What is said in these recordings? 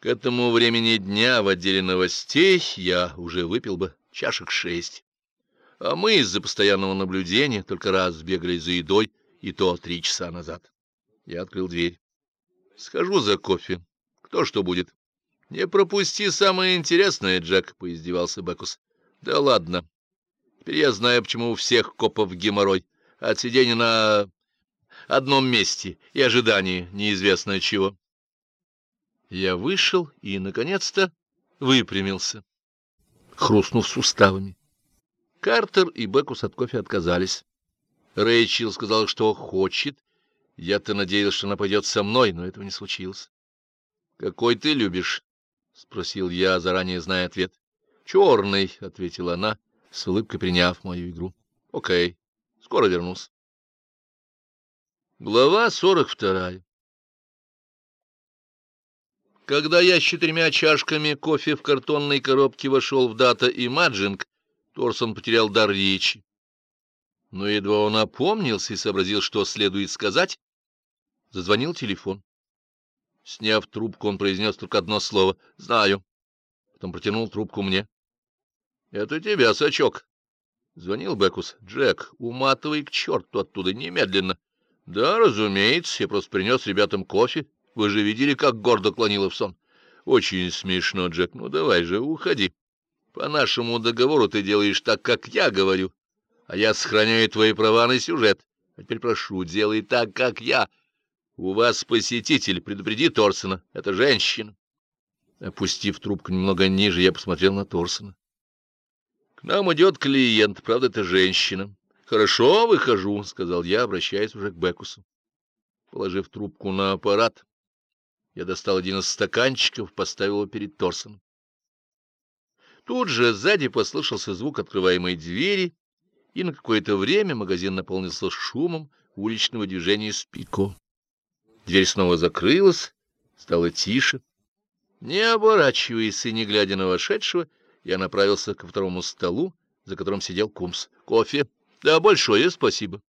К этому времени дня в отделе новостей я уже выпил бы чашек шесть. А мы из-за постоянного наблюдения только раз бегали за едой, и то три часа назад. Я открыл дверь. Схожу за кофе. Кто что будет? Не пропусти самое интересное, Джек, — поиздевался Бекус. Да ладно. Теперь я знаю, почему у всех копов геморрой. От сидения на одном месте и ожидания неизвестно чего. Я вышел и, наконец-то, выпрямился, хрустнув суставами. Картер и Бекус от кофе отказались. Рэйчел сказал, что хочет. Я-то надеялся, что она пойдет со мной, но этого не случилось. — Какой ты любишь? — спросил я, заранее зная ответ. — Черный, — ответила она, с улыбкой приняв мою игру. — Окей, скоро вернусь. Глава сорок вторая Когда я с четырьмя чашками кофе в картонной коробке вошел в дата и маджинг, Торсон потерял дар речи. Но едва он опомнился и сообразил, что следует сказать, зазвонил телефон. Сняв трубку, он произнес только одно слово «Знаю». Потом протянул трубку мне. — Это тебя, сачок. Звонил Бекус. — Джек, уматывай к черту оттуда немедленно. — Да, разумеется, я просто принес ребятам кофе. Вы же видели, как гордо клонила в сон. — Очень смешно, Джек. Ну, давай же, уходи. По нашему договору ты делаешь так, как я говорю, а я сохраняю твои права на сюжет. А теперь прошу, делай так, как я. У вас посетитель, предупреди Торсона, это женщина. Опустив трубку немного ниже, я посмотрел на Торсона. К нам идет клиент, правда, это женщина. Хорошо, выхожу, — сказал я, обращаясь уже к Бекусу. Положив трубку на аппарат, я достал один из стаканчиков, поставил его перед Торсоном. Тут же сзади послышался звук открываемой двери, и на какое-то время магазин наполнился шумом уличного движения Спико. Дверь снова закрылась, стало тише. Не оборачиваясь и не глядя на вошедшего, я направился ко второму столу, за которым сидел Кумс. «Кофе? Да, большое спасибо».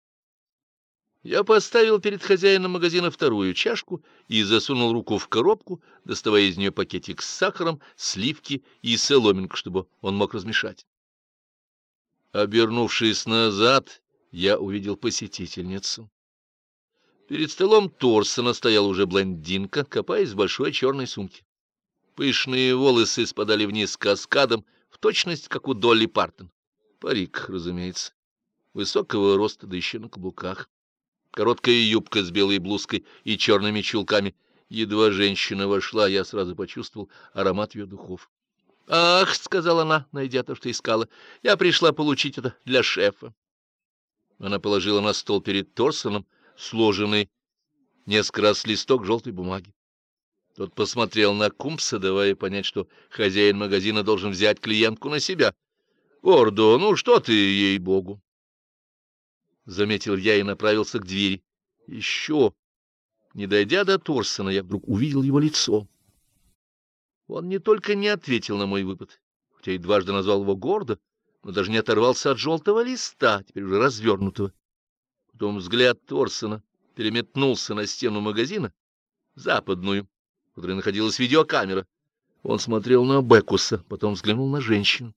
Я поставил перед хозяином магазина вторую чашку и засунул руку в коробку, доставая из нее пакетик с сахаром, сливки и соломинку, чтобы он мог размешать. Обернувшись назад, я увидел посетительницу. Перед столом Торсона стояла уже блондинка, копаясь в большой черной сумке. Пышные волосы спадали вниз каскадом, в точность, как у Долли Партон. Парик, разумеется, высокого роста, да еще на каблуках короткая юбка с белой блузкой и черными чулками. Едва женщина вошла, я сразу почувствовал аромат ее духов. — Ах, — сказала она, найдя то, что искала, — я пришла получить это для шефа. Она положила на стол перед Торсоном сложенный несколько раз листок желтой бумаги. Тот посмотрел на Кумпса, давая понять, что хозяин магазина должен взять клиентку на себя. — Гордо, ну что ты, ей-богу! Заметил я и направился к двери. Еще, не дойдя до Торсона, я вдруг увидел его лицо. Он не только не ответил на мой выпад, хотя и дважды назвал его гордо, но даже не оторвался от желтого листа, теперь уже развернутого. Потом взгляд Торсона переметнулся на стену магазина, западную, в которой находилась видеокамера. Он смотрел на Бекуса, потом взглянул на женщину.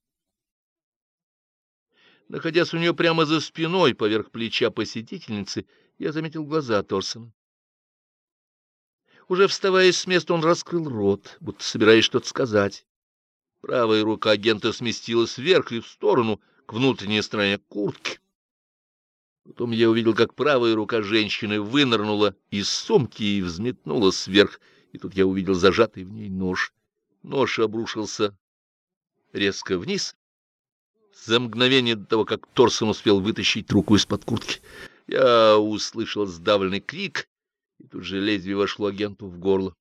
Находясь у нее прямо за спиной, поверх плеча посетительницы, я заметил глаза Торсона. Уже вставая с места, он раскрыл рот, будто собираясь что-то сказать. Правая рука агента сместилась вверх и в сторону, к внутренней стороне куртки. Потом я увидел, как правая рука женщины вынырнула из сумки и взметнулась вверх, и тут я увидел зажатый в ней нож. Нож обрушился резко вниз, за мгновение до того, как Торсон успел вытащить руку из-под куртки. Я услышал сдавленный крик, и тут же лезвие вошло агенту в горло.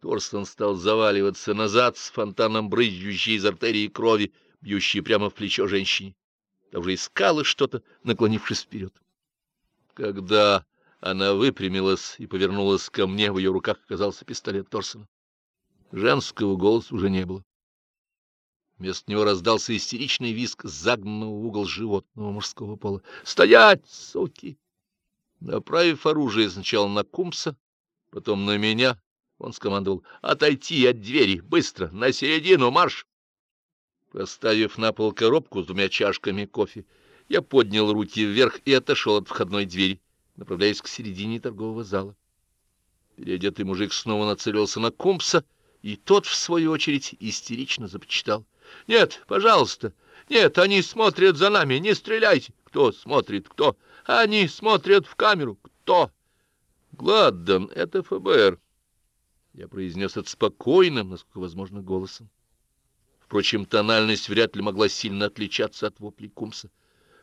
Торсон стал заваливаться назад с фонтаном брызжущей из артерии крови, бьющей прямо в плечо женщине. Та уже искала что-то, наклонившись вперед. Когда она выпрямилась и повернулась ко мне, в ее руках оказался пистолет Торсона. Женского голоса уже не было. Вместо него раздался истеричный визг загнанного в угол животного мужского пола. «Стоять, суки!» Направив оружие сначала на Кумса, потом на меня, Он скомандовал «Отойти от двери! Быстро! На середину! Марш!» Поставив на пол коробку с двумя чашками кофе, я поднял руки вверх и отошел от входной двери, направляясь к середине торгового зала. Переодетый мужик снова нацелился на Кумпса, и тот, в свою очередь, истерично започитал. «Нет, пожалуйста! Нет, они смотрят за нами! Не стреляйте! Кто смотрит? Кто? Они смотрят в камеру! Кто?» «Гладдон, это ФБР!» Я произнес это спокойным, насколько возможно, голосом. Впрочем, тональность вряд ли могла сильно отличаться от вопли Кумса.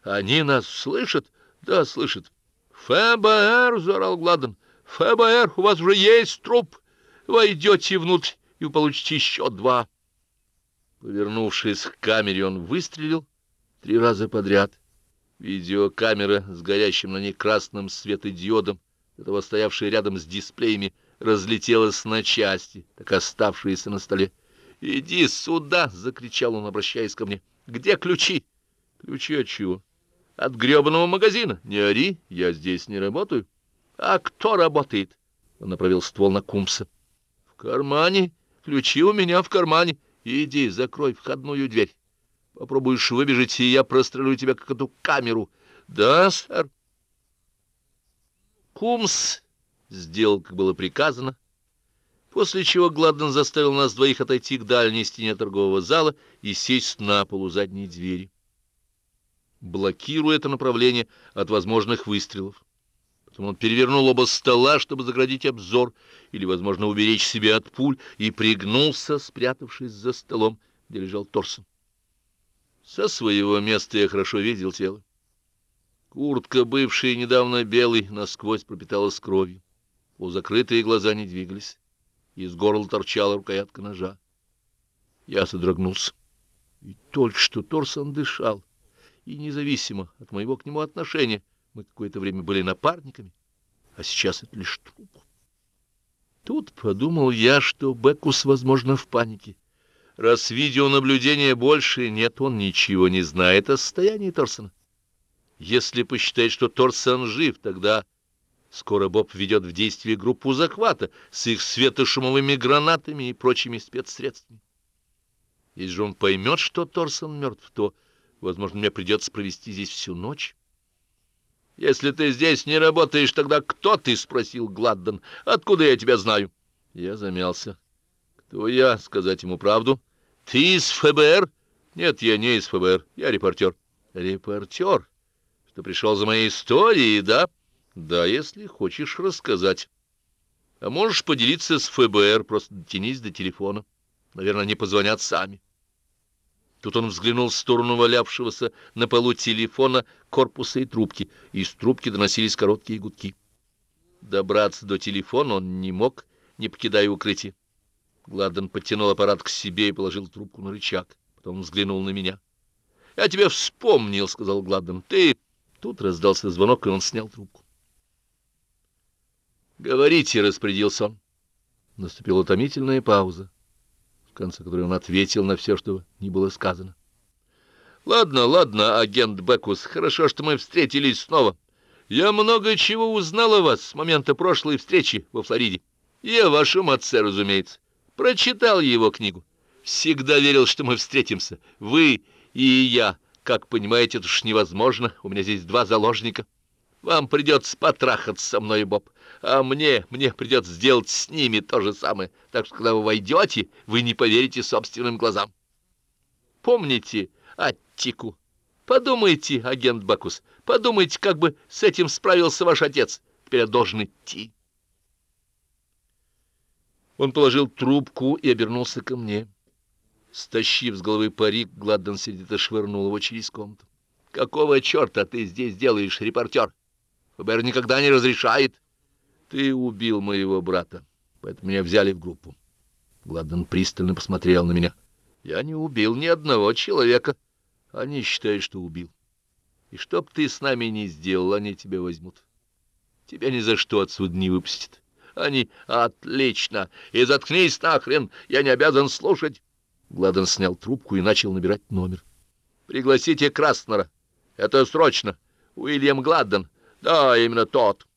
«Они нас слышат?» «Да, слышат». «ФБР!» — заорал Гладден. ФБР, у вас уже есть труп. Войдете внутрь, и вы получите еще два. Повернувшись к камере, он выстрелил три раза подряд. Видеокамера с горящим на ней красным светодиодом, этого стоявшая рядом с дисплеями, разлетелась на части, так оставшиеся на столе. «Иди сюда!» — закричал он, обращаясь ко мне. «Где ключи?» «Ключи от чего?» «От гребаного магазина. Не ори, я здесь не работаю». «А кто работает?» Он направил ствол на Кумса. «В кармане. Ключи у меня в кармане. Иди, закрой входную дверь. Попробуешь выбежать, и я прострелю тебя, как эту камеру. Да, сэр?» Кумс сделал, как было приказано, после чего Гладден заставил нас двоих отойти к дальней стене торгового зала и сесть на полу задней двери, блокируя это направление от возможных выстрелов. Потом он перевернул оба стола, чтобы заградить обзор или, возможно, уберечь себя от пуль, и пригнулся, спрятавшись за столом, где лежал Торсон. Со своего места я хорошо видел тело. Куртка, бывшая недавно белой, насквозь пропиталась кровью. Полузакрытые глаза не двигались. Из горла торчала рукоятка ножа. Я содрогнулся. И только что Торсон дышал, и независимо от моего к нему отношения, мы какое-то время были напарниками, а сейчас это лишь труп. Тут подумал я, что Бекус, возможно, в панике. Раз видеонаблюдения больше нет, он ничего не знает о состоянии Торсона. Если посчитает, что Торсон жив, тогда скоро Боб введет в действие группу захвата с их светошумовыми гранатами и прочими спецсредствами. Если же он поймет, что Торсон мертв, то, возможно, мне придется провести здесь всю ночь. «Если ты здесь не работаешь, тогда кто ты?» — спросил Гладден. «Откуда я тебя знаю?» Я замялся. «Кто я? Сказать ему правду?» «Ты из ФБР?» «Нет, я не из ФБР. Я репортер». «Репортер? Что пришел за моей историей, да?» «Да, если хочешь рассказать. А можешь поделиться с ФБР, просто дотянись до телефона. Наверное, они позвонят сами». Тут он взглянул в сторону валявшегося на полу телефона, корпуса и трубки. Из трубки доносились короткие гудки. Добраться до телефона он не мог, не покидая укрытие. Гладден подтянул аппарат к себе и положил трубку на рычаг. Потом взглянул на меня. — Я тебя вспомнил, — сказал Гладден. — Ты... Тут раздался звонок, и он снял трубку. — Говорите, — распорядился он. Наступила утомительная пауза в конце которой он ответил на все, что не было сказано. «Ладно, ладно, агент Бекус, хорошо, что мы встретились снова. Я много чего узнал о вас с момента прошлой встречи во Флориде. И о вашем отце, разумеется. Прочитал его книгу. Всегда верил, что мы встретимся. Вы и я. Как понимаете, это уж невозможно. У меня здесь два заложника». Вам придется потрахаться со мной, Боб, а мне, мне придется сделать с ними то же самое. Так что, когда вы войдете, вы не поверите собственным глазам. Помните Аттику? Подумайте, агент Бакус, подумайте, как бы с этим справился ваш отец. Теперь я должен идти. Он положил трубку и обернулся ко мне. Стащив с головы парик, Гладден сердито швырнул его через комнату. «Какого черта ты здесь делаешь, репортер?» ФБР никогда не разрешает. Ты убил моего брата, поэтому меня взяли в группу. Гладден пристально посмотрел на меня. Я не убил ни одного человека. Они считают, что убил. И что б ты с нами ни сделал, они тебя возьмут. Тебя ни за что отсюда не выпустят. Они... Отлично! И заткнись нахрен! Я не обязан слушать. Гладден снял трубку и начал набирать номер. Пригласите Краснера. Это срочно. Уильям Гладден. Да, именно тот.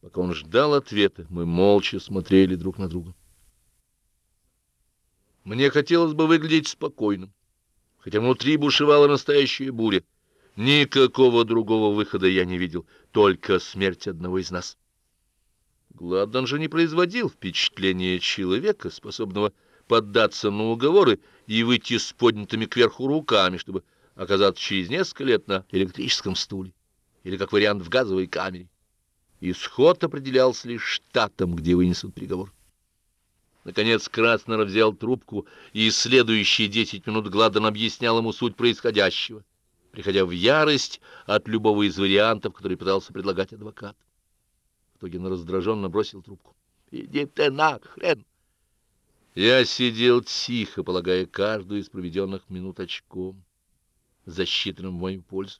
Пока он ждал ответа, мы молча смотрели друг на друга. Мне хотелось бы выглядеть спокойным, хотя внутри бушевала настоящая буря. Никакого другого выхода я не видел, только смерть одного из нас. Гладдон же не производил впечатления человека, способного поддаться на уговоры и выйти с поднятыми кверху руками, чтобы оказаться через несколько лет на электрическом стуле или, как вариант, в газовой камере. Исход определялся лишь штатом, где вынесут приговор. Наконец Краснер взял трубку, и следующие десять минут Гладден объяснял ему суть происходящего, приходя в ярость от любого из вариантов, который пытался предлагать адвокат. В итоге он раздраженно бросил трубку. «Иди ты нахрен!» Я сидел тихо, полагая каждую из проведенных минут очком, засчитанным в мою пользу.